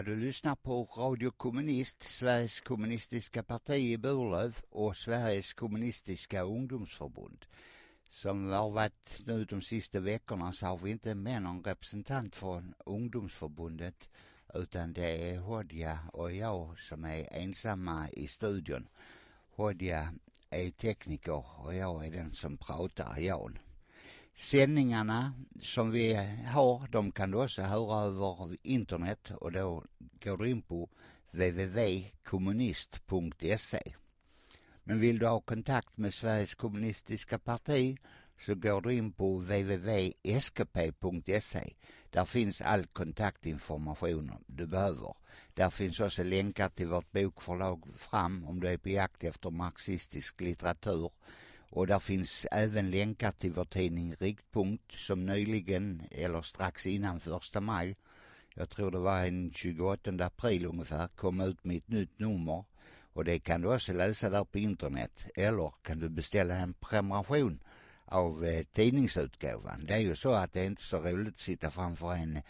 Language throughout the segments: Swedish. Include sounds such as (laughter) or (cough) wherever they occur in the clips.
Ja, du lyssnar på Radio Kommunist, Sveriges kommunistiska parti i Burlöv och Sveriges kommunistiska ungdomsförbund. Som har varit nu de sista veckorna så har vi inte med någon representant från ungdomsförbundet utan det är Hodja och jag som är ensamma i studion. Hodja är tekniker och jag är den som pratar, Jan. Sändningarna som vi har, de kan du också höra över internet och då går du in på www.kommunist.se. Men vill du ha kontakt med Sveriges kommunistiska parti så går du in på www.skp.se. Där finns all kontaktinformation du behöver. Där finns också länkar till vårt bokförlag Fram om du är på jakt efter marxistisk litteratur och där finns även länkar till vår tidning Riktpunkt som nyligen, eller strax innan första maj, jag tror det var en 28 april ungefär, kom ut med ett nytt nummer. Och det kan du också läsa där på internet. Eller kan du beställa en prenumeration av eh, tidningsutgåvan. Det är ju så att det är inte så roligt att sitta framför en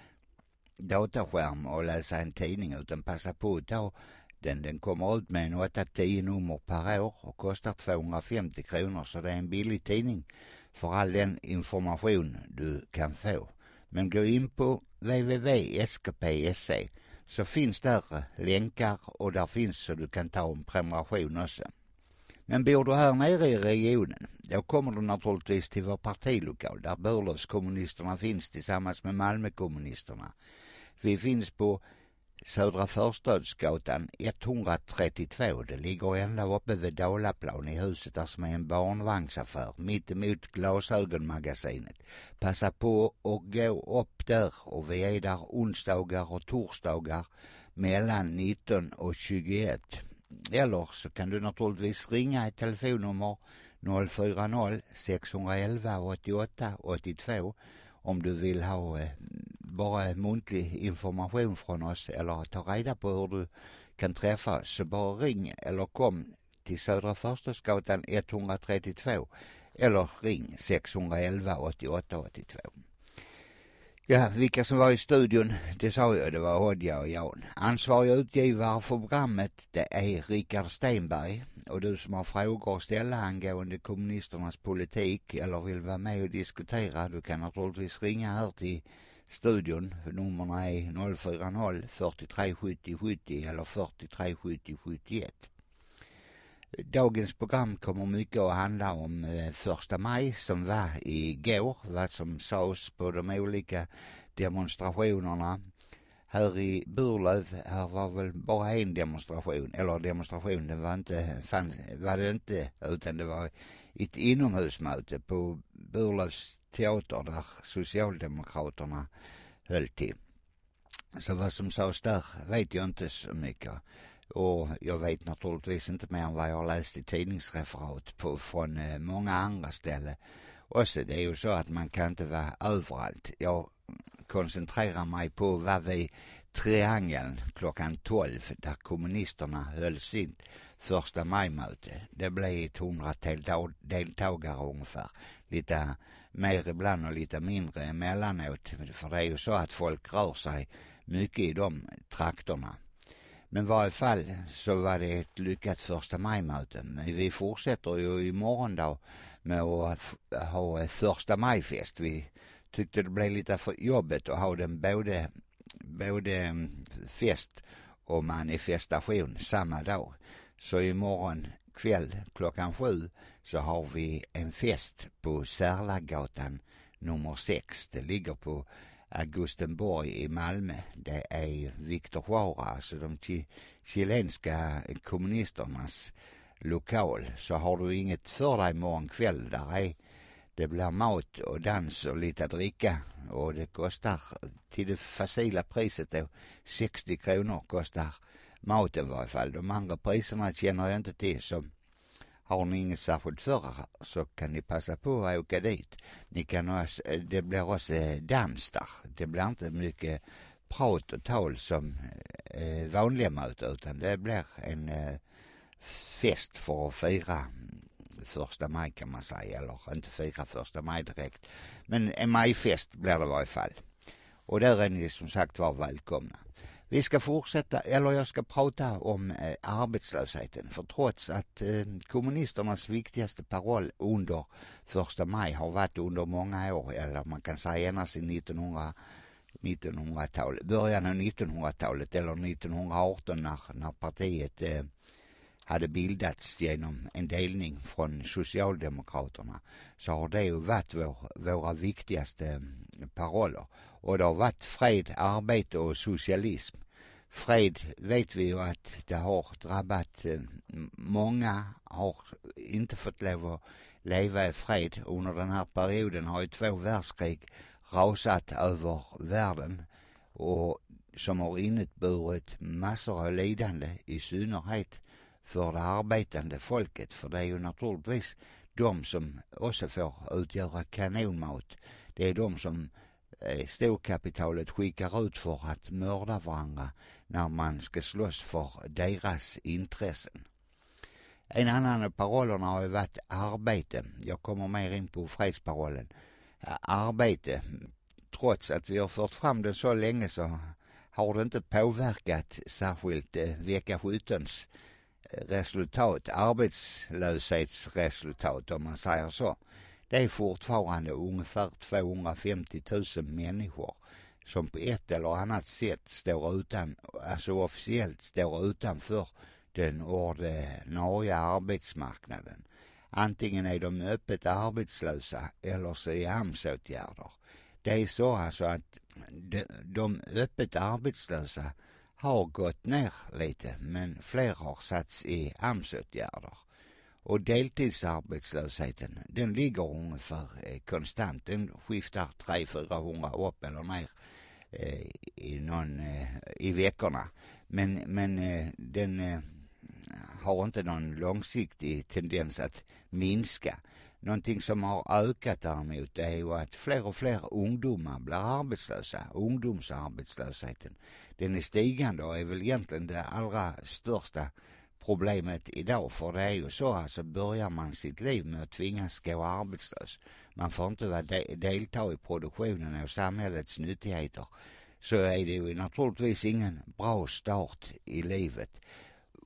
dataskärm och läsa en tidning utan passa på att ta den. Den kommer ut med en 8-10 nummer per år och kostar 250 kronor så det är en billig tidning för all den information du kan få. Men gå in på www.skp.se så finns där länkar och där finns så du kan ta en prenumeration också. Men bor du här nere i regionen, då kommer du naturligtvis till vår partilokal där Burlövskommunisterna finns tillsammans med Malmökommunisterna. Vi finns på Södra Förstadsgatan 132. Det ligger ända uppe vid Dalaplan i huset där som är en barnvagnsaffär mitt emot glasögonmagasinet. Passa på och gå upp där och vi är där onsdagar och torsdagar mellan 19 och 21. Eller så kan du naturligtvis ringa ett telefonnummer 040 611 88 82 om du vill ha eh, bara muntlig information från oss eller ta reda på hur du kan träffa så bara ring eller kom till Södra Förstadsgatan 132 eller ring 611 88 82. Ja, vilka som var i studion, det sa jag, det var Hodja och Jan. Ansvarig utgivare för programmet, det är Rickard Stenberg. Och du som har frågor att ställa angående kommunisternas politik eller vill vara med och diskutera, du kan naturligtvis ringa här till studion. Numren är 040 43 70 70 eller 43 70 71. Dagens program kommer mycket att handla om eh, första maj som var igår, vad som sades på de olika demonstrationerna. Här i Burlöv, här var väl bara en demonstration, eller demonstration, det var inte, fanns, var det inte, utan det var ett inomhusmöte på Burlövs teater där Socialdemokraterna höll till. Så vad som sades där vet jag inte så mycket. Och jag vet naturligtvis inte mer än vad jag har läst i tidningsreferat på, från eh, många andra ställen. Också det är ju så att man kan inte vara överallt. Jag koncentrerar mig på vad vi Triangeln klockan 12 där kommunisterna höll sin första majmöte. Det blev ett hundratal deltagare ungefär. Lite mer ibland och lite mindre emellanåt. För det är ju så att folk rör sig mycket i de trakterna. Men i varje fall så var det ett lyckat första majmöte. Men vi fortsätter ju imorgon då med att ha första majfest. Vi tyckte det blev lite för jobbigt att ha den både, både mm, fest och manifestation samma dag. Så imorgon kväll klockan sju så har vi en fest på Särlagatan nummer sex. Det ligger på Augustenborg i Malmö. Det är Victor Jara, alltså de chilenska kommunisternas lokal. Så har du inget för dig imorgon kväll, där är det blir mat och dans och lite dricka och det kostar till det facila priset då 60 kronor kostar maten i varje fall. De andra priserna känner jag inte till så har ni inget särskilt för så kan ni passa på att åka dit. Ni kan också, øh, det blir också øh, dans där. Det blir inte mycket øh, prat och tal som eh, vanliga möten utan det blir en eh, fest för att fira mm, första maj kan man säga, eller inte fira första maj direkt. Men en majfest blir det i varje fall. Och där är ni som sagt var välkomna. Vi ska fortsätta, eller jag ska prata om øh, eh, arbetslösheten. För trots att eh, øh, kommunisternas viktigaste paroll under första maj har varit under många år, eller man kan säga ända sedan 1900 1900-talet, början av 1900-talet eller 1918 när, när partiet øh, eh, hade bildats genom en delning från Socialdemokraterna så har det ju varit vår, våra viktigaste paroller. Och det har varit fred, arbete och socialism. Fred vet vi ju att det har drabbat øh, många, har inte fått lov att leva i fred. Under den här perioden har ju två världskrig rasat över världen och som har inneburit massor av lidande, i synnerhet för det arbetande folket. För det är ju naturligtvis de som också får utgöra kanonmat. Det är de som eh, Eh, storkapitalet skickar ut för att mörda varandra när man ska slåss för deras intressen. En annan av parollerna har ju varit arbete. Jag kommer mer in på fredsparollen. Arbete. Trots att vi har fört fram den så länge så har det inte påverkat särskilt eh, vecka 17 eh, resultat, arbetslöshetsresultat om man säger så. Det är fortfarande ungefär 250 000 människor som på ett eller annat sätt står utan, alltså officiellt står utanför den ordinarie arbetsmarknaden. Antingen är de öppet arbetslösa eller så är AMS-åtgärder. Det är så alltså att de, de öppet arbetslösa har gått ner lite men fler har satts i AMS-åtgärder. Och deltidsarbetslösheten den ligger ungefär eh, konstant. Den skiftar 300-400 upp eller ner eh, i, någon, eh, i veckorna. Men, men den har inte någon långsiktig tendens att minska. Någonting som har ökat däremot är ju att fler och fler ungdomar blir arbetslösa. Ungdomsarbetslösheten. Den är stigande och är väl egentligen det allra största problemet idag. För det är ju så alltså börjar man sitt liv med att tvingas gå arbetslös. Man får inte vara de delta i produktionen av samhällets nyttigheter. Så är det ju naturligtvis ingen bra start i livet.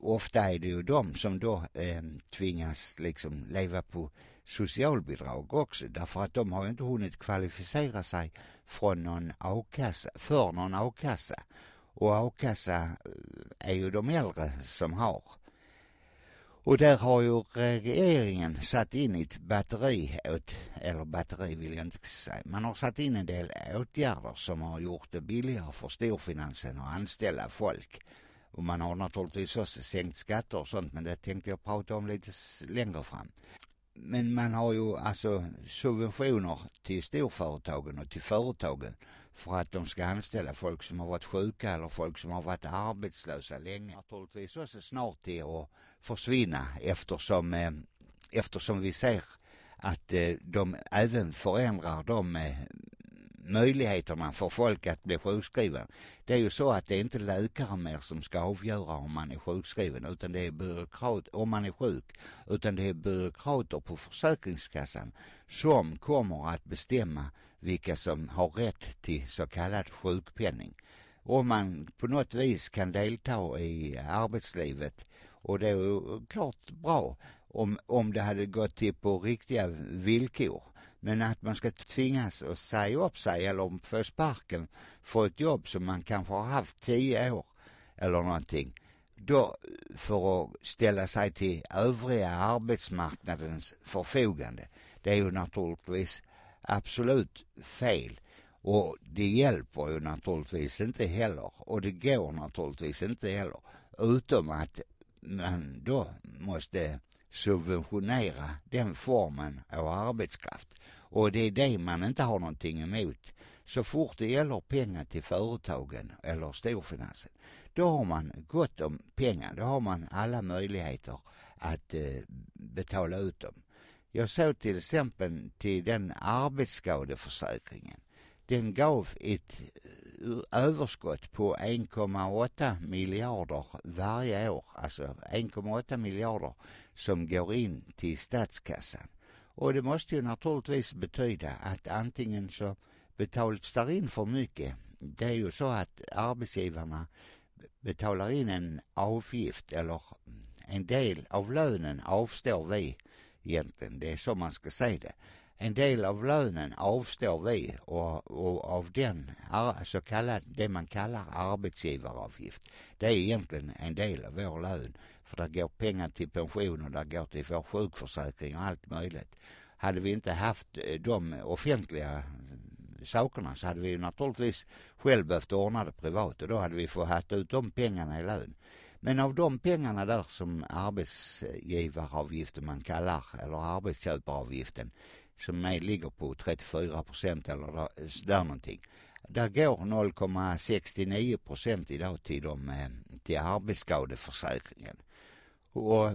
Ofta är det ju de som då eh, tvingas liksom leva på socialbidrag också därför att de har ju inte hunnit kvalificera sig från någon a-kassa, för någon a-kassa. Och a-kassa eh, är ju de äldre som har. Och där har ju regeringen satt in ett batteri, åt, eller batteri vill jag inte säga, man har satt in en del åtgärder som har gjort det billigare för storfinansen att anställa folk. Och man har naturligtvis också sänkt skatter och sånt, men det tänkte jag prata om lite längre fram men man har ju alltså subventioner till storföretagen och till företagen för att de ska anställa folk som har varit sjuka eller folk som har varit arbetslösa länge. Naturligtvis också snart till att försvinna eftersom, eh, eftersom vi ser att eh, de även förändrar de eh, möjligheterna för folk att bli sjukskriven. Det är ju så att det är inte läkare mer som ska avgöra om man är sjukskriven utan det är byråkrat, om man är sjuk, utan det är byråkrater på Försäkringskassan som kommer att bestämma vilka som har rätt till så kallad sjukpenning. Om man på något vis kan delta i arbetslivet och det är ju klart bra om, om det hade gått till på riktiga villkor. Men att man ska tvingas att säga upp sig eller få sparken för ett jobb som man kanske har haft tio år eller någonting. Då för att ställa sig till övriga arbetsmarknadens förfogande. Det är ju naturligtvis absolut fel. Och det hjälper ju naturligtvis inte heller. Och det går naturligtvis inte heller. Utom att man då måste subventionera den formen av arbetskraft. Och det är det man inte har någonting emot. Så fort det gäller pengar till företagen eller storfinansen, då har man gott om pengar. Då har man alla möjligheter att eh, betala ut dem. Jag såg till exempel till den arbetsskadeförsäkringen. Den gav ett överskott på 1,8 miljarder varje år. Alltså 1,8 miljarder som går in till statskassan. Och det måste ju naturligtvis betyda att antingen så betalas där in för mycket det är ju så att arbetsgivarna betalar in en avgift eller en del av lönen avstår vi egentligen. Det är så man ska säga det. En del av lönen avstår vi och, och av den så kallad, det man kallar arbetsgivaravgift. Det är egentligen en del av vår lön. För det går pengar till pensioner, det går till vår sjukförsäkring och allt möjligt. Hade vi inte haft eh, de offentliga eh, sakerna så hade vi ju naturligtvis själv behövt ordna det privat och då hade vi fått haft ut de pengarna i lön. Men av de pengarna där som arbetsgivaravgiften man kallar, eller arbetsköparavgiften, som är, ligger på 34 procent eller där, där någonting. Där går 0,69 procent idag till, de, eh, till arbetsskadeförsäkringen. Och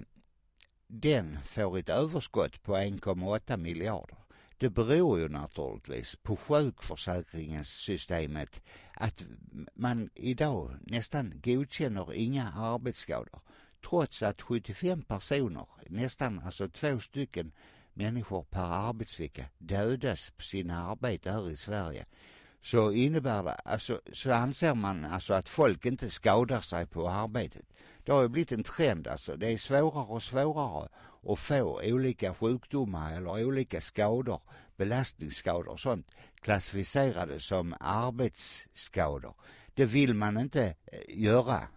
den får ett överskott på 1,8 miljarder. Det beror ju naturligtvis på sjukförsäkringssystemet att man idag nästan godkänner inga arbetsskador. Trots att 75 personer, nästan alltså två stycken människor per arbetsvecka dödas på sina arbeten här i Sverige så innebär det, alltså, så anser man alltså att folk inte skadar sig på arbetet. Det har ju blivit en trend alltså. Det är svårare och svårare att få olika sjukdomar eller olika skador, belastningsskador och sånt klassificerade som arbetsskador. Det vill man inte eh, göra.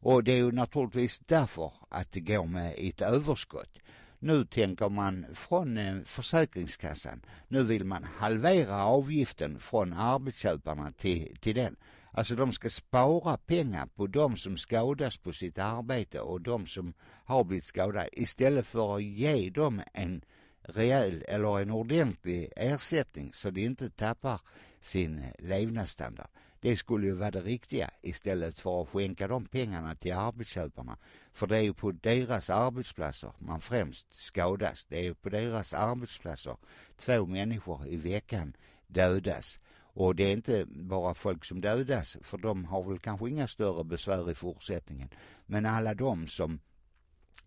Och det är ju naturligtvis därför att det går med ett överskott. Nu tänker man från eh, Försäkringskassan, nu vill man halvera avgiften från arbetsköparna till, till den. Alltså de ska spara pengar på de som skadas på sitt arbete och de som har blivit skadade istället för att ge dem en rejäl eller en ordentlig ersättning så de inte tappar sin levnadsstandard. Det skulle ju vara det riktiga istället för att skänka de pengarna till arbetsköparna. För det är ju på deras arbetsplatser man främst skadas. Det är ju på deras arbetsplatser två människor i veckan dödas. Och det är inte bara folk som dödas, för de har väl kanske inga större besvär i fortsättningen. Men alla de som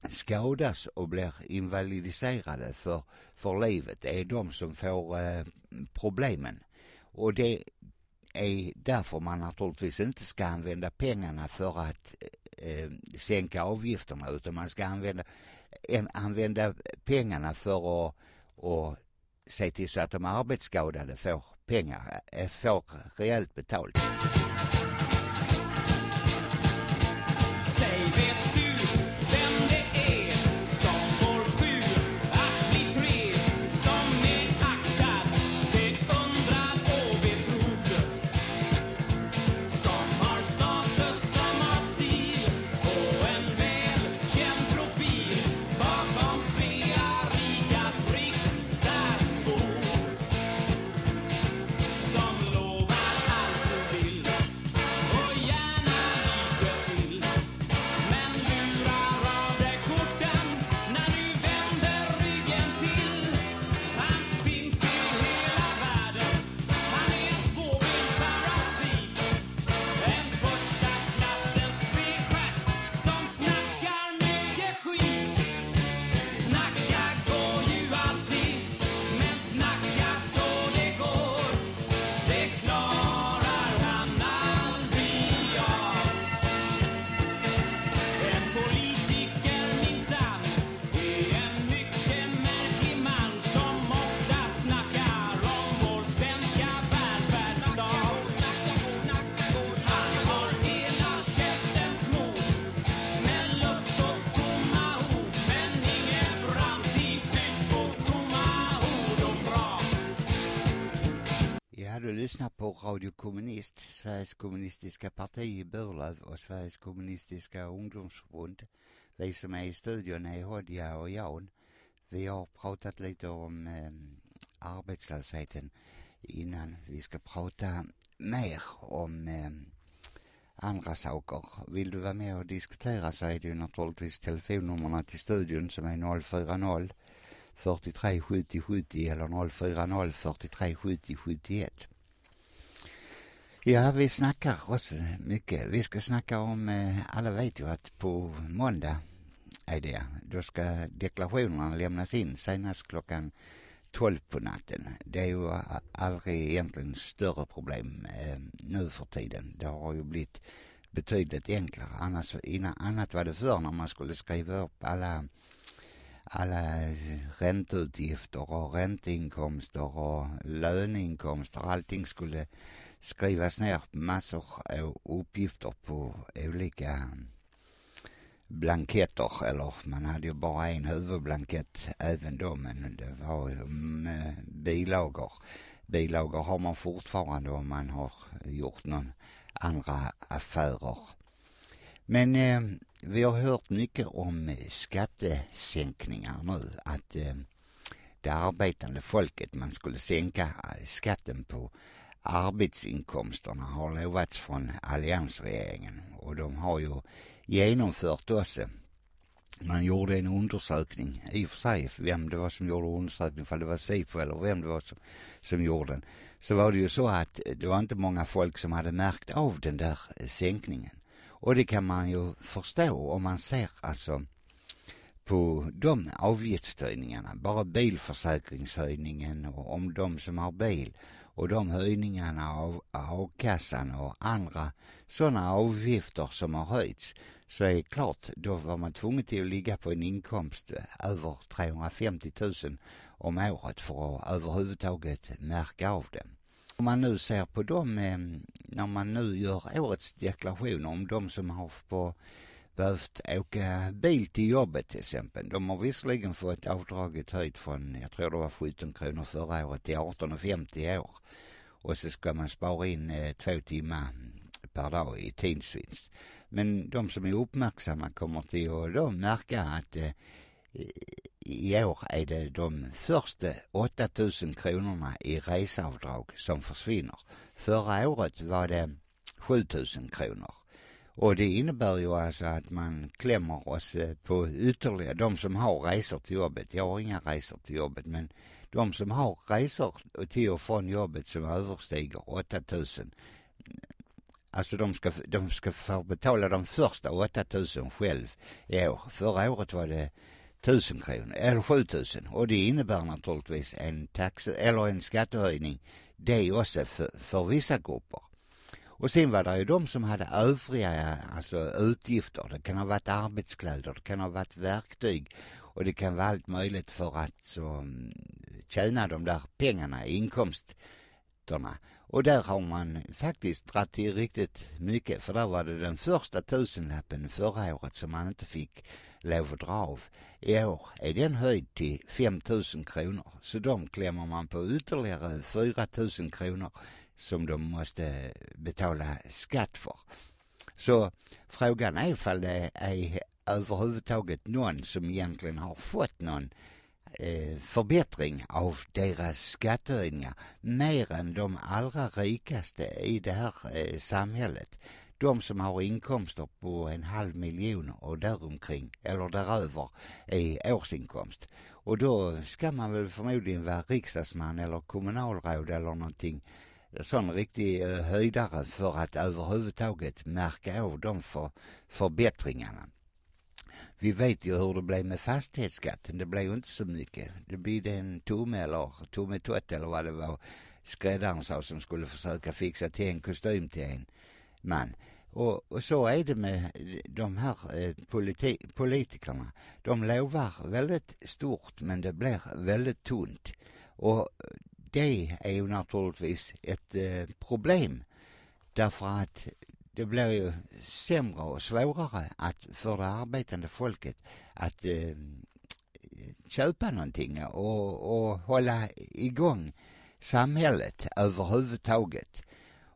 skadas och blir invalidiserade för, för livet är de som får eh, problemen. Och det är därför man naturligtvis inte ska använda pengarna för att eh, sänka avgifterna utan man ska använda, eh, använda pengarna för att och se till så att de arbetsskadade får pengar, eh, får rejält betalt. Radio Kommunist, Sveriges kommunistiska parti i Burlöv och Sveriges kommunistiska ungdomsförbund. Vi som är i studion är Hodja och Jan. Vi har pratat lite om eh, arbetslösheten innan. Vi ska prata mer om eh, andra saker. Vill du vara med och diskutera så är det ju naturligtvis telefonnumren till studion som är 040 43 70 70 eller 040 43 70 71. Ja, vi snackar också mycket. Vi ska snacka om, eh, alla vet ju att på måndag är det, då ska deklarationerna lämnas in senast klockan tolv på natten. Det är ju aldrig egentligen större problem eh, nu för tiden. Det har ju blivit betydligt enklare. Annars, innan, annat var det förr när man skulle skriva upp alla alla ränteutgifter och ränteinkomster och löneinkomster. Allting skulle skrivas ner massor av uppgifter på olika øh, blanketter, eller man hade ju bara en huvudblankett även då, men øh, det var ju bilagor. Bilagor har man fortfarande om man har øh, gjort någon andra affärer. Men eh, vi har hört mycket om skattesänkningar nu, att eh, det arbetande folket, man skulle sänka skatten på arbetsinkomsterna har lovats från alliansregeringen och de har ju genomfört också. Man gjorde en undersökning, i och för sig vem det var som gjorde undersökningen, för det var Sifo eller vem det var som, som gjorde den. Så var det ju så att det var inte många folk som hade märkt av den där eh, sänkningen. Och det kan man ju förstå om man ser alltså på de avgiftshöjningarna, bara bilförsäkringshöjningen och om de som har bil och de höjningarna av a-kassan och andra sådana avgifter som har höjts så är det klart, då var man tvungen till att ligga på en inkomst över 350 000 om året för att överhuvudtaget märka av det. Om man nu ser på dem, eh, när man nu gör årets deklaration om de som har på behövt åka bil till jobbet till exempel. De har visserligen fått avdraget höjt från, jag tror det var 17 kronor förra året till 18,50 i år. Och så ska man spara in eh, två timmar per dag i tidsvinst. Men de som är uppmärksamma kommer till att då märka att eh, i år är det de första 8000 kronorna i reseavdrag som försvinner. Förra året var det 7000 kronor. Och det innebär ju alltså att man klämmer oss eh, på ytterligare, de som har resor till jobbet. Jag har inga resor till jobbet, men de som har resor till och från jobbet som överstiger 8000 eh, Alltså de ska, de ska få betala de första 8000 själv i år. Förra året var det 1000 kronor, eller 7000. Och det innebär naturligtvis en tax, eller en skattehöjning. Det är också för, för vissa grupper. Och sen var det ju de som hade övriga alltså utgifter. Det kan ha varit arbetskläder, det kan ha varit verktyg och det kan vara allt möjligt för att så, mm, tjäna de där pengarna, inkomsterna. Och där har man faktiskt dragit till riktigt mycket för där var det den första tusenlappen förra året som man inte fick lov att dra av. I år är den höjd till 5 000 kronor så de klämmer man på ytterligare 4 000 kronor som de måste betala skatt för. Så frågan är ifall det är överhuvudtaget någon som egentligen har fått någon eh, förbättring av deras skattehöjningar mer än de allra rikaste i det här eh, samhället. De som har inkomster på en halv miljon och däromkring eller däröver i årsinkomst. Och då ska man väl förmodligen vara riksdagsman eller kommunalråd eller någonting sån riktig eh, höjdare för att överhuvudtaget märka av de för, förbättringarna. Vi vet ju hur det blev med fastighetsskatten. Det blev ju inte så mycket. Det blev en tumme eller tummetott eller vad det var skräddaren sa som skulle försöka fixa till en kostym till en man. Och, och så är det med de här eh, politi politikerna. De lovar väldigt stort men det blir väldigt tunt. Och det är ju naturligtvis ett eh, problem. Därför att det blir ju sämre och svårare att för det arbetande folket att eh, köpa någonting och, och hålla igång samhället överhuvudtaget.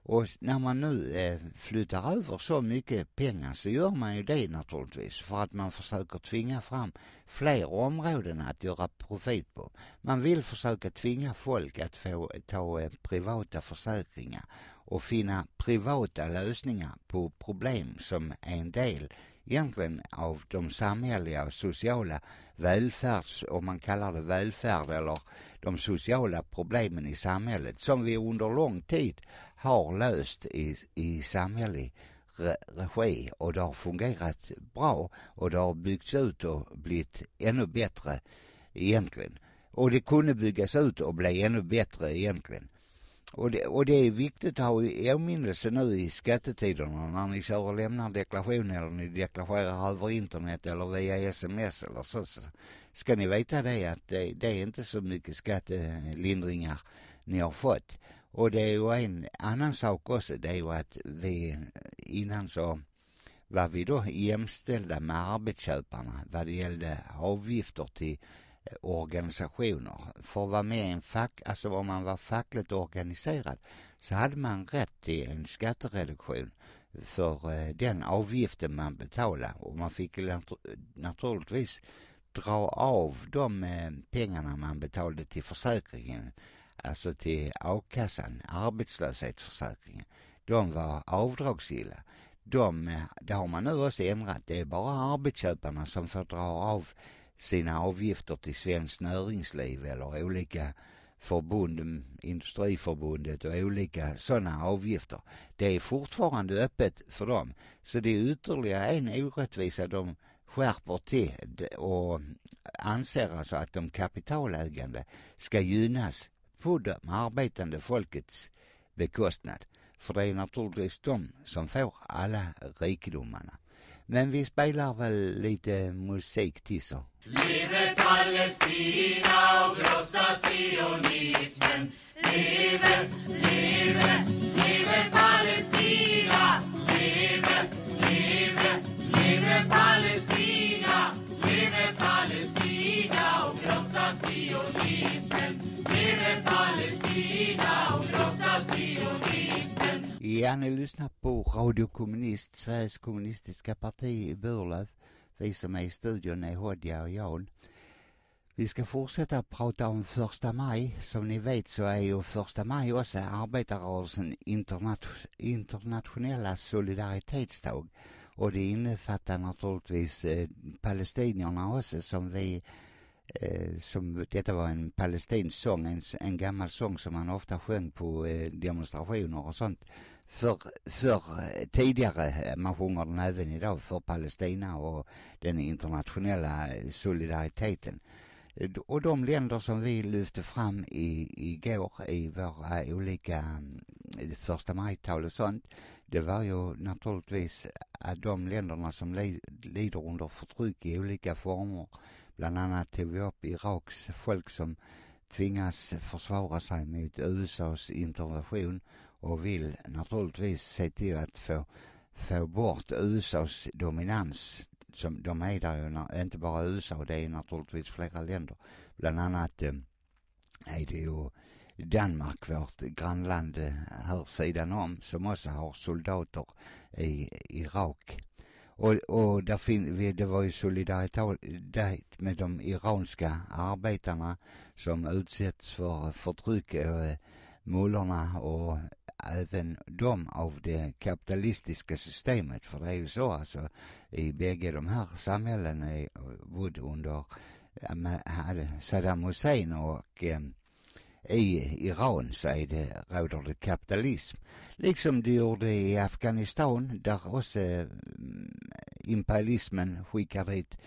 Och när man nu eh, flyttar över så mycket pengar så gör man ju det naturligtvis för att man försöker tvinga fram fler områden att göra profit på. Man vill försöka tvinga folk att få ta eh, privata försäkringar och finna privata lösningar på problem som är en del egentligen av de samhälleliga och sociala välfärds, om man kallar det välfärd eller de sociala problemen i samhället som vi under lång tid har löst i, i samhällelig regi och det har fungerat bra och det har byggts ut och blivit ännu bättre egentligen. Och det kunde byggas ut och bli ännu bättre egentligen. Och det, och det är viktigt att ha i åminnelse nu i skattetiderna när ni kör och lämnar deklaration eller ni deklarerar över internet eller via sms eller så, så ska ni veta det att det, det är inte så mycket skattelindringar ni har fått. Och det är ju en annan sak också, det är ju att vi innan så var vi då jämställda med arbetsköparna vad det gällde avgifter till eh, organisationer. För att vara med i en fack, alltså om man var fackligt organiserad så hade man rätt till en skattereduktion för eh, den avgiften man betalade och man fick naturligtvis dra av de eh, pengarna man betalade till försäkringen, alltså till a-kassan, arbetslöshetsförsäkringen. De var avdragsgilla. De, eh, det har man nu också ändrat. Det är bara arbetsköparna som får dra av sina avgifter till Svenskt Näringsliv eller olika förbund, mm, Industriförbundet och olika sådana avgifter. Det är fortfarande öppet för dem. Så det är ytterligare en orättvisa de skärper till och anser alltså att de kapitalägande ska gynnas på det arbetande folkets bekostnad. För det är naturligtvis de som får alla rikedomarna. Men vi spelar väl lite musik till så. Leve Palestina och krossa sionismen. Leve, leve, leve Palestina. Ja, ni lyssnar på Radio Kommunist, Sveriges kommunistiska parti i Burlöv. Vi som är i studion är Hodja och Jan. Vi ska fortsätta prata om första maj. Som ni vet så är ju första maj också arbetarrörelsen internat internationella solidaritetsdag. Och det innefattar naturligtvis eh, palestinierna också som vi eh, som detta var en palestinsk sång, en, en gammal sång som man ofta sjöng på eh, demonstrationer och sånt för, för eh, tidigare, eh, man sjunger den även idag, för Palestina och den internationella eh, solidariteten. Och de länder som vi lyfte fram i, igår i våra olika mm, första majtal och sånt, det var ju naturligtvis de länderna som lider under förtryck i olika former. Bland annat tog vi upp Iraks folk som tvingas försvara sig mot USAs intervention och vill naturligtvis se till att få, få bort USAs dominans. Som de är där ju, inte bara USA, det är naturligtvis flera länder. Bland annat eh, är det ju Danmark, vårt grannland eh, här sidan om, som också har soldater i Irak. Och, och där fin, det var ju solidaritet med de iranska arbetarna som utsätts för förtryck eh, mullorna och även de av det kapitalistiska systemet. För det är ju så alltså i bägge de här samhällena eh, bodde under eh, Saddam Hussein och eh, i Iran så är det, råder det kapitalism. Liksom det gjorde i Afghanistan där också mm, imperialismen skickar dit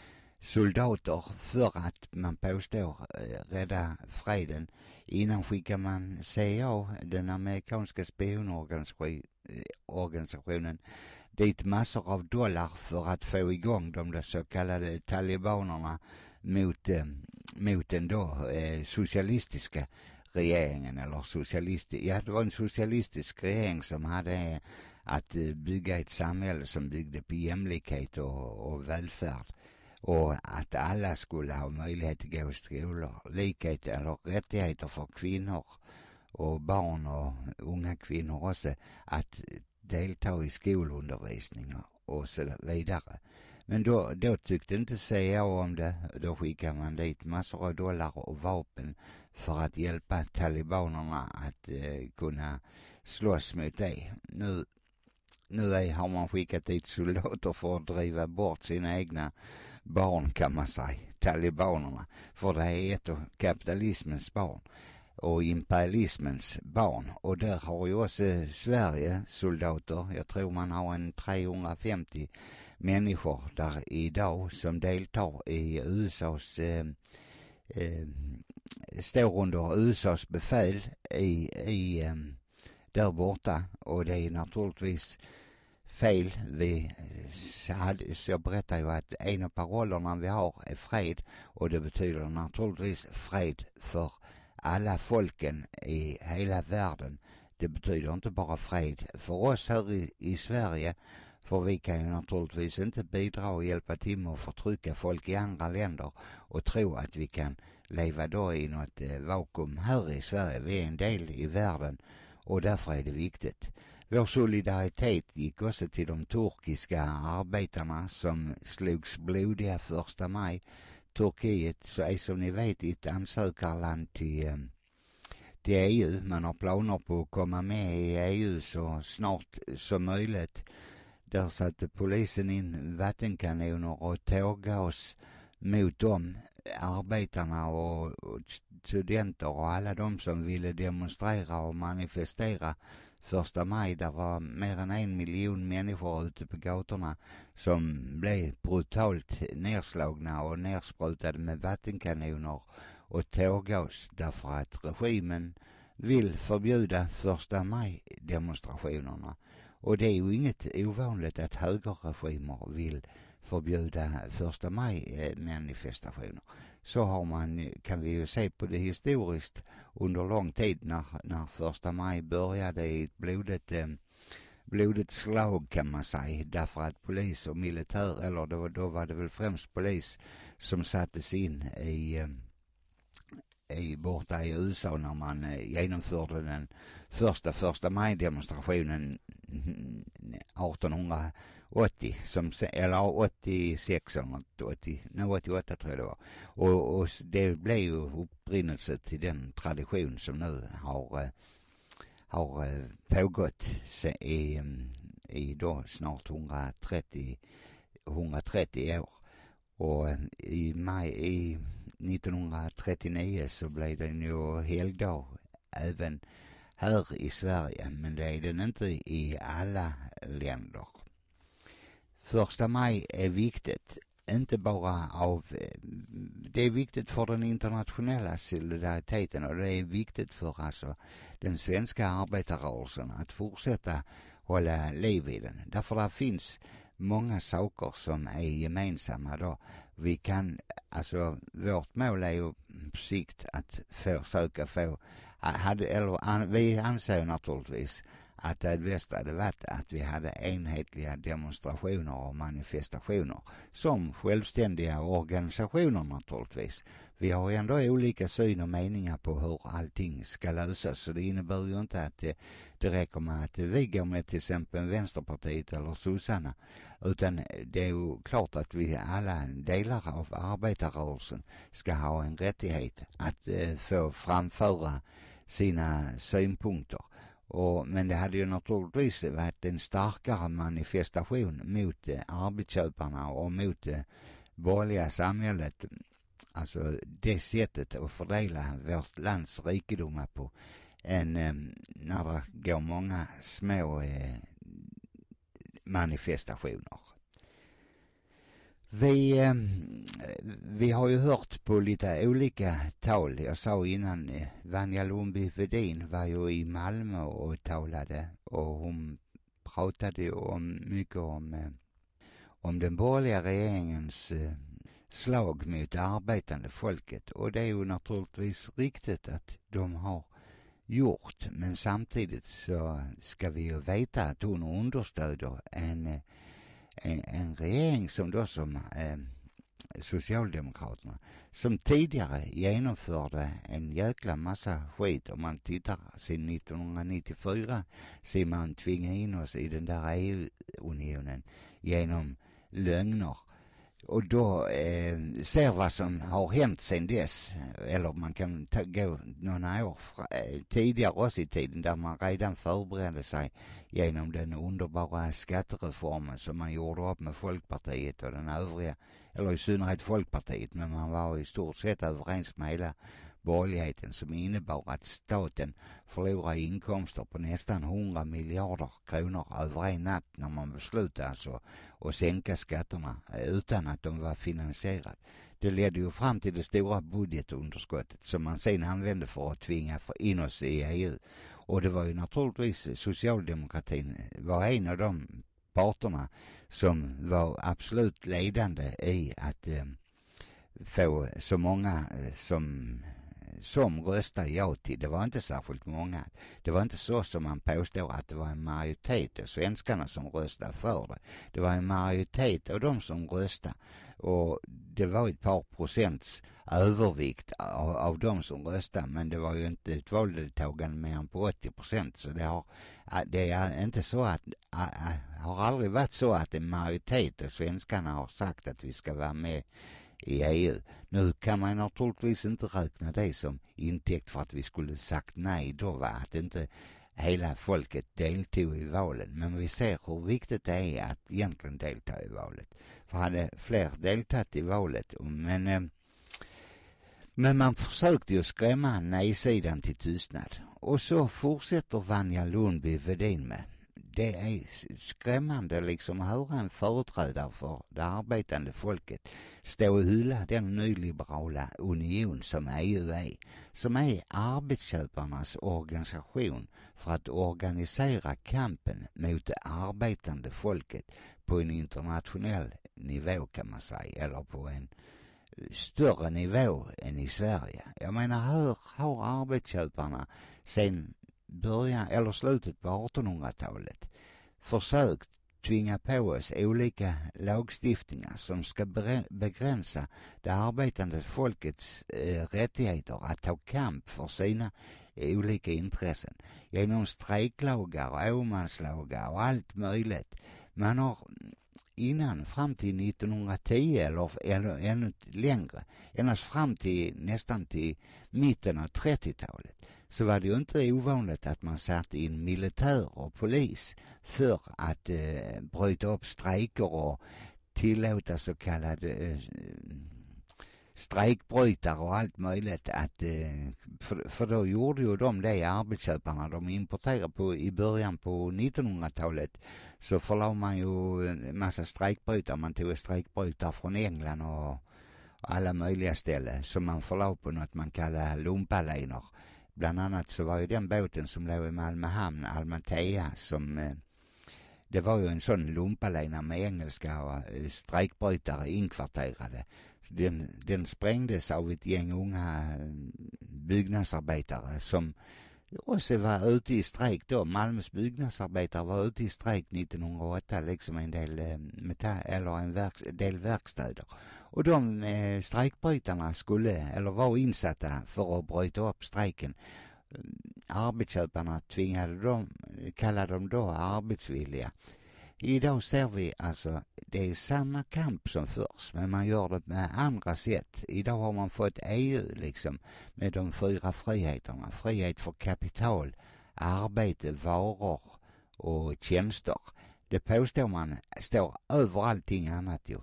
soldater för att man påstår eh, rädda freden. Innan skickar man CIA, den amerikanska spionorganisationen, eh, dit massor av dollar för att få igång de så kallade talibanerna mot, eh, mot den då socialistiska regeringen eller socialist, ja det var en socialistisk regering som hade eh, att eh, bygga ett samhälle som byggde på jämlikhet och, och välfärd och att alla skulle ha möjlighet att gå i skolor. Likhet eller rättigheter för kvinnor och barn och unga kvinnor också att delta i skolundervisning och så vidare. Men då, då tyckte inte CIA om det. Då skickade man dit massor av dollar och vapen för att hjälpa talibanerna att eh, kunna slåss mot det. Nu, nu är, har man skickat dit soldater för att driva bort sina egna barn kan man säga, talibanerna. För det är ett av kapitalismens barn och imperialismens barn. Och där har ju också Sverige soldater. Jag tror man har en 350 människor där idag som deltar i USAs eh, eh, står under USAs befäl i, i um, där borta och det är naturligtvis fel. Vi eh, hade, så jag berättar ju att en av parollerna vi har är fred och det betyder naturligtvis fred för alla folken i hela världen. Det betyder inte bara fred för oss här i, i Sverige för vi kan ju naturligtvis inte bidra och hjälpa till med att förtrycka folk i andra länder och tro att vi kan leva då i något eh, vakuum här i Sverige. Vi är en del i världen och därför är det viktigt. Vår solidaritet gick också till de turkiska arbetarna som slogs blodiga första maj. Turkiet så är som ni vet ett ansökarland till, eh, till EU. Man har planer på att komma med i EU så snart som möjligt. Där satte polisen in vattenkanoner och tårgas mot dem arbetarna och, studenter och alla de som ville demonstrera och manifestera första maj. Där var mer än en miljon människor ute på gatorna som blev brutalt nerslagna och nersprutade med vattenkanoner och tårgas därför att regimen vill förbjuda första maj demonstrationerna. Och det är ju inget ovanligt att högerregimer vill förbjuda första maj manifestationer. Så har man, kan vi ju se på det historiskt under lång tid när, när första maj började i ett blodigt, eh, blodigt slag kan man säga. Därför att polis och militär, eller då, då var det väl främst polis som sattes in i eh, i, borta i USA när man eh, genomförde den första första maj-demonstrationen 1880, som, eller 86 eller något, 80, nej 88 tror jag det var. Och, och det blev ju upprinnelse till den tradition som nu har, eh, har eh, pågått i, i då snart 130, 130 år. Och i maj, i 1939 så blev den ju helgdag även här i Sverige, men det är den inte i alla länder. Första maj är viktigt, inte bara av, det är viktigt för den internationella solidariteten och det är viktigt för alltså den svenska arbetarrörelsen att fortsätta hålla liv i den. Därför det finns många saker som är gemensamma då. Vi kan, alltså vårt mål är ju på sikt att försöka få, hade, eller vi anser naturligtvis att det bästa hade varit att vi hade enhetliga demonstrationer och manifestationer som självständiga organisationer naturligtvis. Vi har ändå olika syn och meningar på hur allting ska lösas så det innebär ju inte att det, det räcker med att vi går med till exempel Vänsterpartiet eller sossarna utan det är ju klart att vi alla delar av arbetarrörelsen ska ha en rättighet att eh, få framföra sina synpunkter. Och, men det hade ju naturligtvis varit en starkare manifestation mot eh, arbetsköparna och mot det eh, borgerliga samhället. Alltså det sättet att fördela vårt lands rikedomar på än eh, när det går många små eh, manifestationer. Vi, ehm, vi har ju hört på lite olika tal. Jag sa innan, eh, Vanja Lundby Vedin var ju i Malmö och talade och hon pratade ju om, mycket om, eh, om den borgerliga regeringens eh, slag mot det arbetande folket. Och det är ju naturligtvis riktigt att de har gjort. Men samtidigt så ska vi ju veta att hon understöder en en, en regering som då som eh, Socialdemokraterna som tidigare genomförde en jäkla massa skit. Om man tittar sedan 1994 ser man tvinga in oss i den där EU-unionen genom lögner och då eh, ser vad som har hänt sen dess. Eller man kan ta, gå några år eh, tidigare också i tiden där man redan förberedde sig genom den underbara skattereformen som man gjorde upp med Folkpartiet och den övriga, eller i synnerhet Folkpartiet, men man var i stort sett överens med hela borgerligheten som innebar att staten förlorade inkomster på nästan 100 miljarder kronor över en natt när man beslutade alltså att sänka skatterna eh, utan att de var finansierade. Det ledde ju fram till det stora budgetunderskottet som man sen använde för att tvinga in oss i EU. Och det var ju naturligtvis socialdemokratin eh, var en av de parterna som var absolut ledande i att eh, få så många eh, som som röstade ja till. Det var inte särskilt många. Det var inte så som man påstår att det var en majoritet av svenskarna som röstade för det. Det var en majoritet av de som röstade och det var ett par procents övervikt av, av de som röstade men det var ju inte ett valdeltagande mer än på 80 procent så det har äh, det är inte så att äh, äh, har aldrig varit så att en majoritet av svenskarna har sagt att vi ska vara med i EU. Nu kan man naturligtvis inte räkna det som intäkt för att vi skulle sagt nej då, va? att inte hela folket deltog i valen. Men vi ser hur viktigt det är att egentligen delta i valet. För hade fler deltagit i valet, men eh, men man försökte ju skrämma nej-sidan till tystnad. Och så fortsätter Vanja Lundby Vedin med det är skrämmande liksom att höra en företrädare för det arbetande folket stå och hylla den nyliberala union som EU är. Som är arbetsköparnas organisation för att organisera kampen mot det arbetande folket på en internationell nivå kan man säga, eller på en eh, större nivå än i Sverige. Jag menar, hur har arbetsköparna sen början eller slutet på 1800-talet försökt tvinga på oss olika lagstiftningar som ska begränsa det arbetande folkets eh, rättigheter att ta kamp för sina eh, olika intressen. Genom strejklagar, åmanslagar och allt möjligt. Man har innan fram till 1910 eller, eller ännu längre, endast fram till nästan till mitten av 30-talet, så var det ju inte ovanligt att man satte in militär och polis för att eh, bryta upp strejker och tillåta så kallade eh, strejkbrytare och allt möjligt att, eh, för, för då gjorde ju de det, arbetsköparna, de importerade på, i början på 1900-talet så förlade man ju en massa strejkbrytare, man tog strejkbrytare från England och alla möjliga ställen. Som man förlade på något man kallar lumpaliner. Bland annat så var ju den båten som låg i Malmö hamn, Almatea, som eh, det var ju en sån lumpalina med engelska och eh, strejkbrytare inkvarterade. Den, den sprängdes av ett gäng unga eh, byggnadsarbetare som också var ute i strejk då. Malmös byggnadsarbetare var ute i strejk 1908 liksom en del eh, metall, eller en verks, del verkstäder. Och de eh, strejkbrytarna skulle, eller var insatta för att bryta upp strejken ehm, arbetsköparna tvingade dem, kallade dem då arbetsvilliga. Idag ser vi alltså, det är samma kamp som förs, men man gör det med andra sätt. Idag har man fått EU liksom med de fyra friheterna. Frihet för kapital, arbete, varor och tjänster. Det påstår man står över allting annat ju.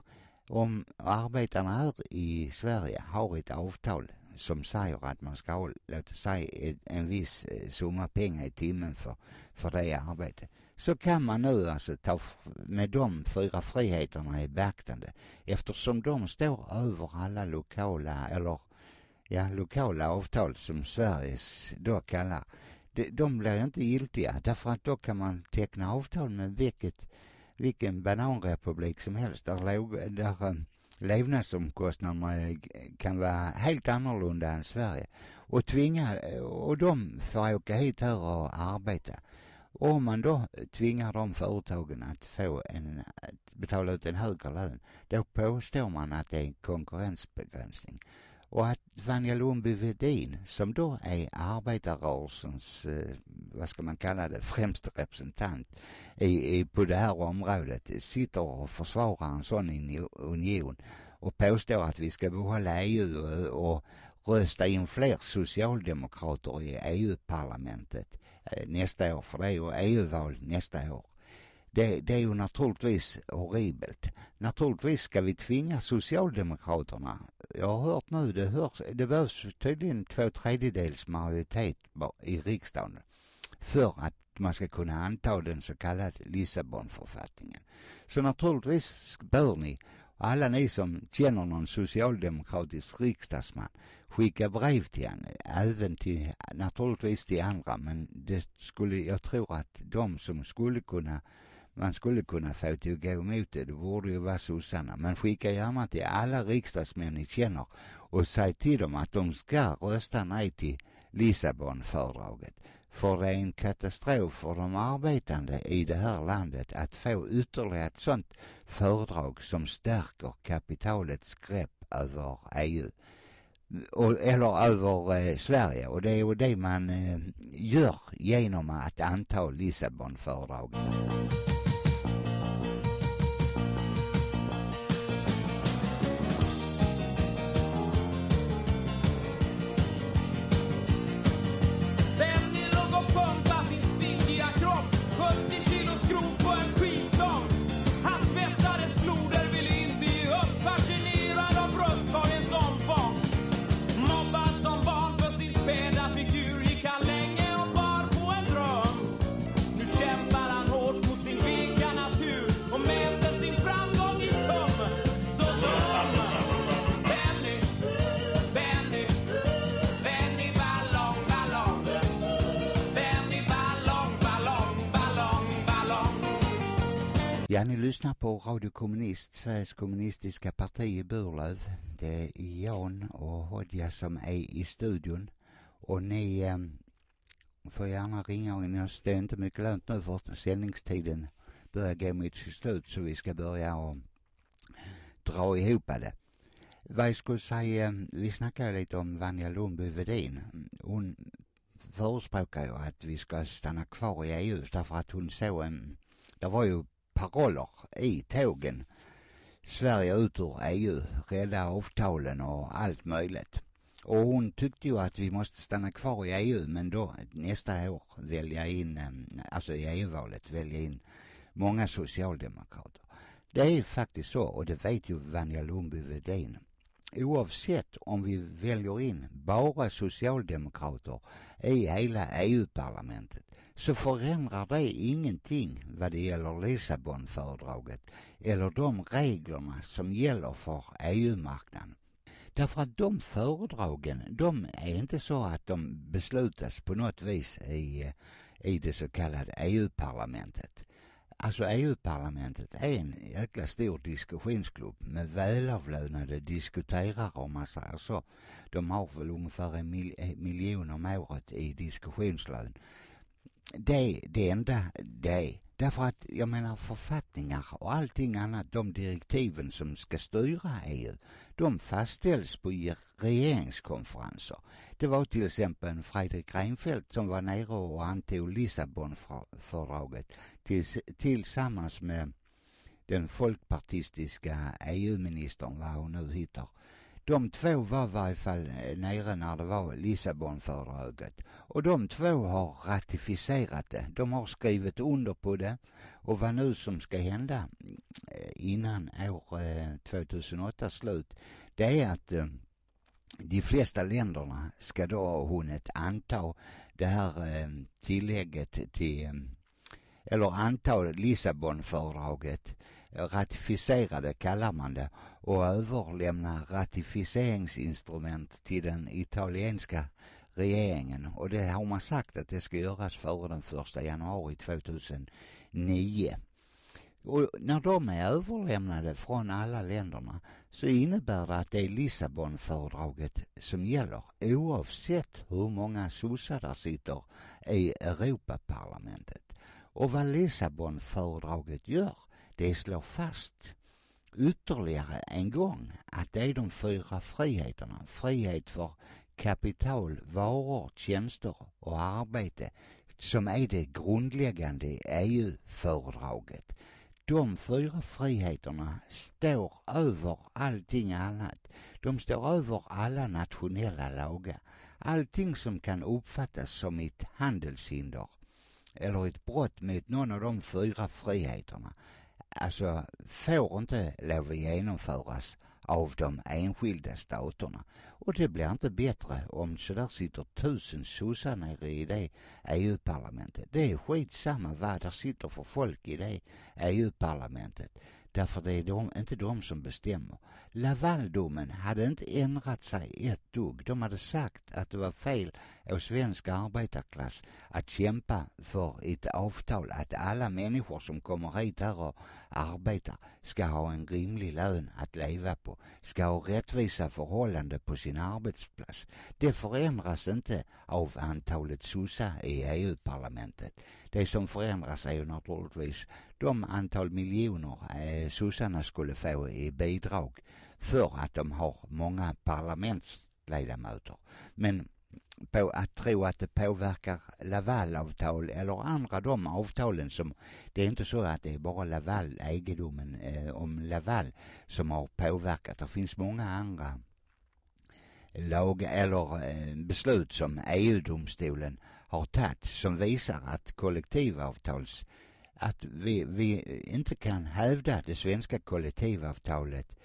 Om arbetarna här i Sverige har ett avtal som säger att man ska ha, låt säga, en viss eh, summa pengar i timmen för, för det arbetet. Så kan man nu alltså ta med de fyra friheterna i beaktande eftersom de står över alla lokala eller ja, lokala avtal som Sveriges då kallar. De, de blir inte giltiga därför att då kan man teckna avtal med vilket, vilken bananrepublik som helst där, där um, levnadsomkostnaderna kan vara helt annorlunda än Sverige. Och tvinga, och de får åka hit här och arbeta. Om man då eh, tvingar de företagen att få en, att betala ut en högre lön, då påstår man att det är en konkurrensbegränsning. Och att Vanja Lundby-Wedin, som då är arbetarrörelsens, eh, vad ska man kalla det, (laughs) främste representant i, i, på det här området, sitter och försvarar en sån union och påstår att vi ska behålla EU och, rösta in fler socialdemokrater i EU-parlamentet Eh, nästa år, för det är ju EU-val nästa år. Det, det är ju naturligtvis horribelt. Naturligtvis ska vi tvinga Socialdemokraterna jag har hört nu, det, hörs, det behövs tydligen två tredjedels majoritet i riksdagen för att man ska kunna anta den så kallade Lissabonförfattningen. Så naturligtvis bör ni, alla ni som känner någon socialdemokratisk riksdagsman, skicka brev till honom, även till, naturligtvis till andra, men det skulle, jag tror att de som skulle kunna man skulle kunna få till att gå emot det, det borde ju vara sossarna. Men skicka gärna till alla riksdagsmän ni känner och säg till dem att de ska rösta nej till Lissabonfördraget. För det är en katastrof för de arbetande i det här landet att få ytterligare ett sådant fördrag som stärker kapitalets grepp över EU. Och, eller över eh, Sverige och det är ju det man eh, gör genom att anta Lissabonfördraget. Ja, ni lyssnar på Radio Kommunist, Sveriges kommunistiska parti i Burlöv. Det är Jan och Hodja som är i studion. Och ni eh, får gärna ringa in oss. Det är inte mycket lönt nu för sändningstiden börjar gå mot sitt slut så vi ska börja och dra ihop det. Vad jag skulle säga, ehm, vi snackade lite om Vanja Lundby Vedin. Hon förespråkar ju att vi ska stanna kvar i EU därför att hon såg en, det var ju paroller i tågen. Sverige ut ur EU, rädda avtalen och allt möjligt. Och hon tyckte ju att vi måste stanna kvar i EU men då nästa år välja in, alltså i EU-valet välja in många socialdemokrater. Det är faktiskt så och det vet ju Vanja Lundby-Wedin oavsett om vi väljer in bara socialdemokrater i hela EU-parlamentet så förändrar det ingenting vad det gäller Lissabonfördraget eller de reglerna som gäller för EU-marknaden. Därför att de föredragen, de är inte så att de beslutas på något vis i, i det så kallade EU-parlamentet. Alltså EU-parlamentet är en jäkla stor diskussionsklubb med välavlönade diskuterare om man säger så. De har väl ungefär en mil miljon om året i diskussionslön. Det, det enda det Därför att jag menar författningar och allting annat, de direktiven som ska styra EU, de fastställs på regeringskonferenser. Det var till exempel Fredrik Reinfeldt som var nere och antog Lissabonfördraget tillsammans med den folkpartistiska EU-ministern, vad hon nu heter. De två var i varje fall eh, nere när det var Lissabonfördraget. Och de två har ratificerat det. De har skrivit under på det. Och vad nu som ska hända eh, innan år eh, 2008 slut, det är att de flesta länderna ska då ha hunnit anta det här tillägget till eller anta Lissabonfördraget, ratificerade kallar man det, och överlämna ratificeringsinstrument till den italienska regeringen. Och det har man sagt att det ska göras före den första januari 2009. Och när de är överlämnade från alla länderna så innebär det att det är Lissabonfördraget som gäller oavsett hur många sossar där sitter i Europaparlamentet. Och vad Lissabonfördraget gör, det slår fast ytterligare en gång att det är de fyra friheterna, frihet för kapital, varor, tjänster och arbete, som är det grundläggande i EU-fördraget. De fyra friheterna står över allting annat. De står över alla nationella lagar. Allting som kan uppfattas som ett handelshinder eller ett brott mot någon av de fyra friheterna alltså får inte lov att genomföras av de enskilda staterna. Och det blir inte bättre om så där sitter tusen sossar nere i det EU-parlamentet. Det är skitsamma vad där sitter för folk i det EU-parlamentet. Därför det är de, inte de som bestämmer. Lavaldomen hade inte ändrat sig ett dugg. De hade sagt att det var fel och svensk arbetarklass att kämpa för ett avtal att alla människor som kommer hit här och arbetar ska ha en rimlig lön att leva på, ska ha rättvisa förhållanden på sin arbetsplats. Det förändras inte av antalet sossar i EU-parlamentet. Det som förändras är ju naturligtvis de antal miljoner eh, sossarna skulle få i bidrag för att de har många parlamentsledamöter. Men på att tro att det påverkar Lavalavtal eller andra de avtalen som det är inte så att det är bara Laval, egendomen eh, om Laval som har påverkat. Det finns många andra lag eller eh, beslut som EU-domstolen har tagit som visar att kollektivavtals att vi, vi inte kan hävda det svenska kollektivavtalet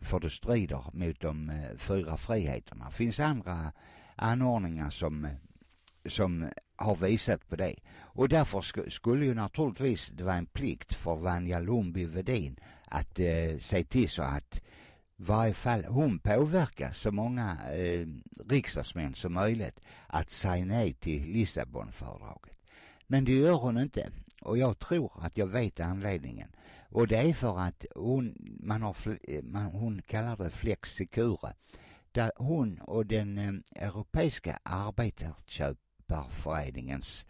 för det strider mot de eh, fyra friheterna. Det finns andra anordningar som, eh, som har visat på det. Och därför sk skulle ju naturligtvis det vara en plikt för Vanja Lundby Vedin att eh, se till så att varje fall hon påverkar så många eh, riksdagsmän som möjligt att säga nej till Lissabonfördraget. Men det gör hon inte. Och jag tror att jag vet anledningen. Och det är för att hon, man har, eh, man, hon kallar det flexikure. Där hon och den eh, europeiska arbetarköparföreningens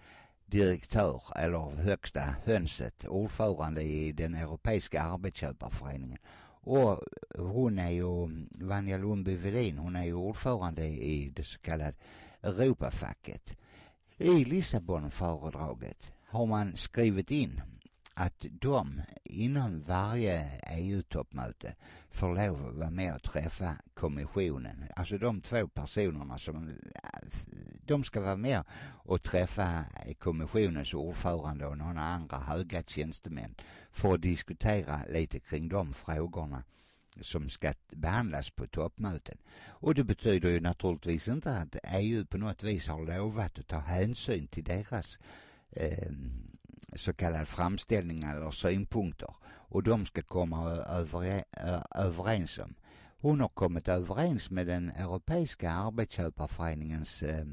direktör eller högsta hönset, ordförande i den europeiska arbetsköparföreningen. Och hon är ju, Vanja Lundby Wedin, hon är ju ordförande i det så kallade Europafacket. I Lissabonföredraget har man skrivit in att de inom varje EU-toppmöte får lov att vara med och träffa kommissionen. Alltså de två personerna som de ska vara med och träffa kommissionens ordförande och några andra höga tjänstemän för att diskutera lite kring de frågorna som ska behandlas på toppmöten. Och det betyder ju naturligtvis inte att EU på något vis har lovat att ta hänsyn till deras eh, så kallade framställningar eller synpunkter och de ska komma över, överens om. Hon har kommit överens med den europeiska arbetsköparföreningens eh,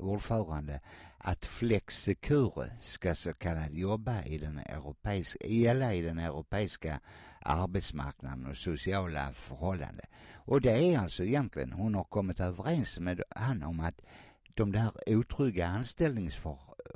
ordförande att Flexicure ska så kallat jobba i den europeiska, gälla i den europeiska arbetsmarknaden och sociala förhållanden. Och det är alltså egentligen, hon har kommit överens med han om att de där otrygga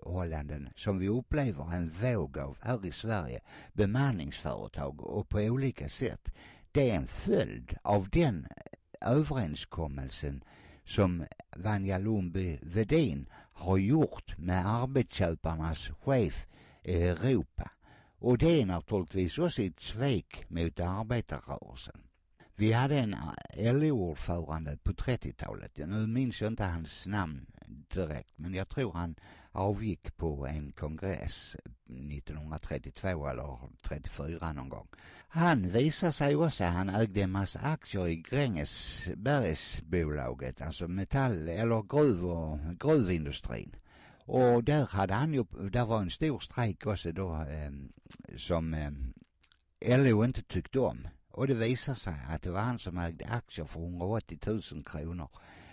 anställningsförhållanden som vi upplever en våg av här i Sverige, bemanningsföretag och på olika sätt, det är en följd av den eh, överenskommelsen som Vanja Lundby Vedin har gjort med arbetsköparnas chef i Europa. Och det är naturligtvis också ett svek mot arbetarrörelsen. Vi hade en eh, LO-ordförande på 30-talet. Nu minns jag inte hans namn direkt, men jag tror han avgick på en kongress 1932 eller 34 någon gång. Han visar sig också, han ägde en massa aktier i Grängesbergsbolaget, alltså metall eller gruv och gruvindustrin. Och där hade han ju, där var en stor strejk också då eh, som eh, LO inte tyckte om. Och det visade sig att det var han som ägde aktier för 180 000 kronor.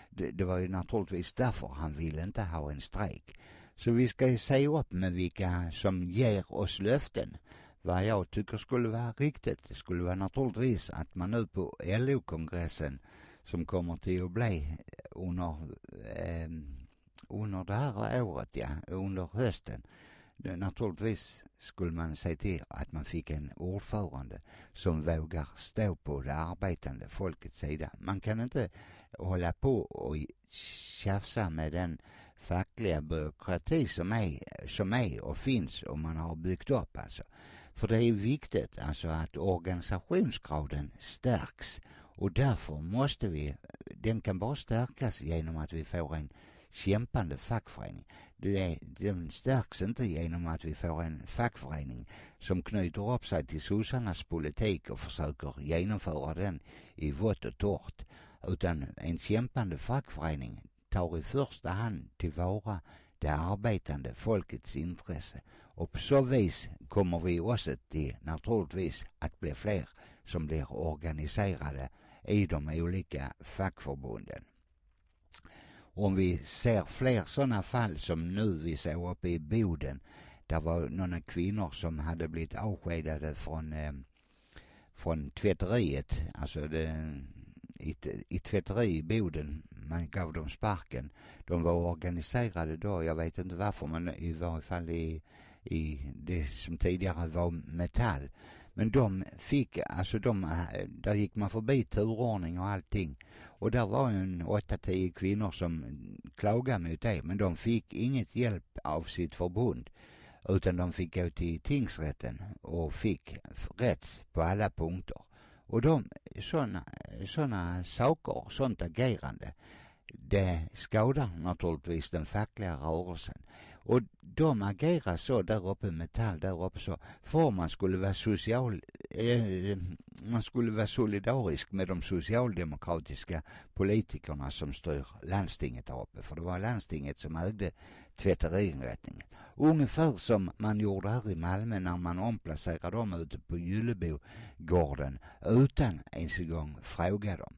Det, det var ju naturligtvis därför han ville inte ha en strejk. Så vi ska ju se upp med vilka som ger oss löften. Vad jag tycker skulle vara riktigt det skulle vara naturligtvis att man nu på LO-kongressen som kommer till att bli øh, under, eh, under det här året, ja, under hösten, Naturligtvis skulle man se till att man fick en ordförande som vågar stå på det arbetande folkets sida. Man kan inte hålla på och tjafsa med den fackliga byråkrati som är, som är och finns och man har byggt upp alltså. För det är viktigt alltså att organisationsgraden stärks och därför måste vi, den kan bara stärkas genom att vi får en kämpande fackförening. det, den stärks inte genom att vi får en fackförening som knyter upp sig till sossarnas politik och försöker genomföra den i vått och torrt. Utan en kämpande fackförening tar i första hand tillvara det arbetande folkets intresse. Och på så vis kommer vi också till naturligtvis att bli fler som blir organiserade i de olika fackförbunden. Om vi ser fler sådana fall som nu vi såg uppe i Boden. Där var några kvinnor som hade blivit avskedade från, eh, från tvätteriet. Alltså det, i, i tvätteri i Boden. Man gav dem sparken. De var organiserade då. Jag vet inte varför men i varje fall i, i det som tidigare var Metall. Men de fick, alltså de, där gick man förbi turordning och allting. Och där var ju en åtta, tio kvinnor som klagade mot det. Men de fick inget hjälp av sitt förbund. Utan de fick gå till tingsrätten och fick rätt på alla punkter. Och de, sådana såna saker, sånt agerande, det skadar naturligtvis den fackliga rörelsen. Och de agerar så där uppe, Metall där uppe så, för man skulle vara social, eh, eh, man skulle vara solidarisk med de socialdemokratiska politikerna som styr landstinget där uppe. För det var landstinget som ägde tvätteriinrättningen. Ungefär som man gjorde här i Malmö när man omplacerade dem ute på Gyllebogården utan ens en gång fråga dem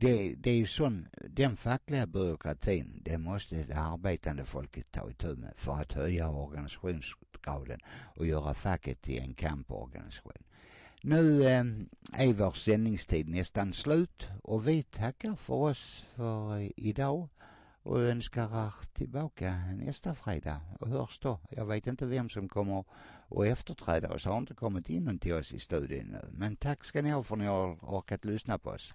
det, det är ju sån, den fackliga byråkratin, det måste det arbetande folket ta itu med för att höja organisationsgraden och göra facket till en kamporganisation. Nu eh, är vår sändningstid nästan slut och vi tackar för oss för eh, idag och önskar er tillbaka nästa fredag och hörs då. Jag vet inte vem som kommer och efterträda oss, har inte kommit in till oss i studion nu. Men tack ska ni ha för att ni har orkat lyssna på oss.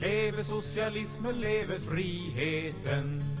Leve socialismen, leve friheten.